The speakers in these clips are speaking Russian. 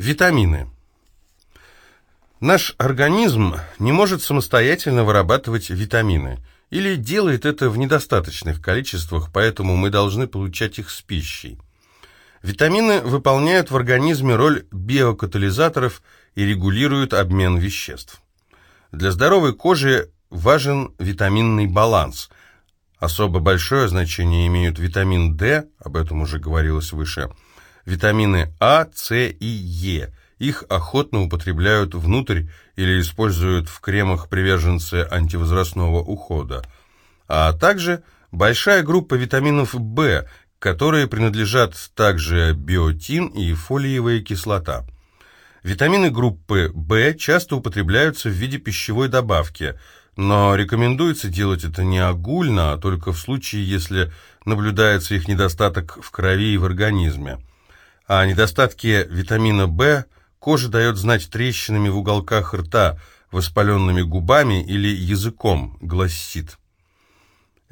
Витамины. Наш организм не может самостоятельно вырабатывать витамины или делает это в недостаточных количествах, поэтому мы должны получать их с пищей. Витамины выполняют в организме роль биокатализаторов и регулируют обмен веществ. Для здоровой кожи важен витаминный баланс. Особо большое значение имеют витамин D, об этом уже говорилось выше, витамины А, С и Е. Их охотно употребляют внутрь или используют в кремах приверженцы антивозрастного ухода. А также большая группа витаминов В, которые принадлежат также биотин и фолиевая кислота. Витамины группы В часто употребляются в виде пищевой добавки, но рекомендуется делать это не огульно, а только в случае, если наблюдается их недостаток в крови и в организме. О недостатке витамина В кожа дает знать трещинами в уголках рта, воспаленными губами или языком, гласит.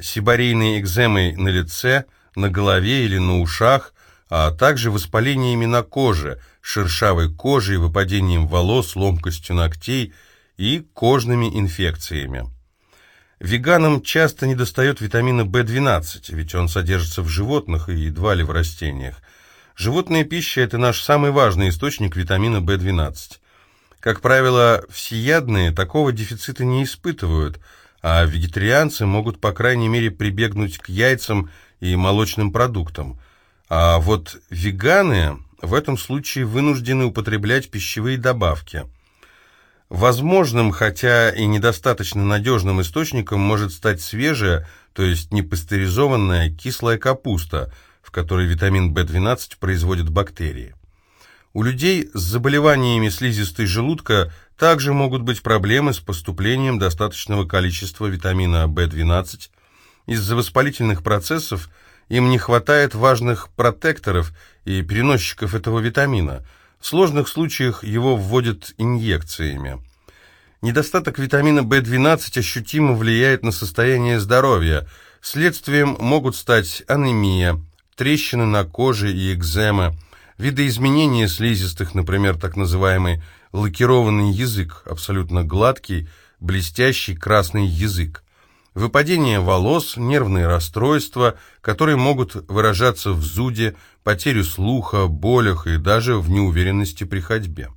Сибарейной экземой на лице, на голове или на ушах, а также воспалениями на коже, шершавой кожей, выпадением волос, ломкостью ногтей и кожными инфекциями. Веганам часто недостает витамина В12, ведь он содержится в животных и едва ли в растениях. Животная пища – это наш самый важный источник витамина В12. Как правило, всеядные такого дефицита не испытывают, а вегетарианцы могут, по крайней мере, прибегнуть к яйцам и молочным продуктам. А вот веганы в этом случае вынуждены употреблять пищевые добавки. Возможным, хотя и недостаточно надежным источником может стать свежая, то есть непастеризованная кислая капуста – в которой витамин В12 производят бактерии. У людей с заболеваниями слизистой желудка также могут быть проблемы с поступлением достаточного количества витамина В12. Из-за воспалительных процессов им не хватает важных протекторов и переносчиков этого витамина. В сложных случаях его вводят инъекциями. Недостаток витамина В12 ощутимо влияет на состояние здоровья. Следствием могут стать анемия, трещины на коже и экзема, видоизменения слизистых, например, так называемый лакированный язык, абсолютно гладкий, блестящий красный язык, выпадение волос, нервные расстройства, которые могут выражаться в зуде, потерю слуха, болях и даже в неуверенности при ходьбе.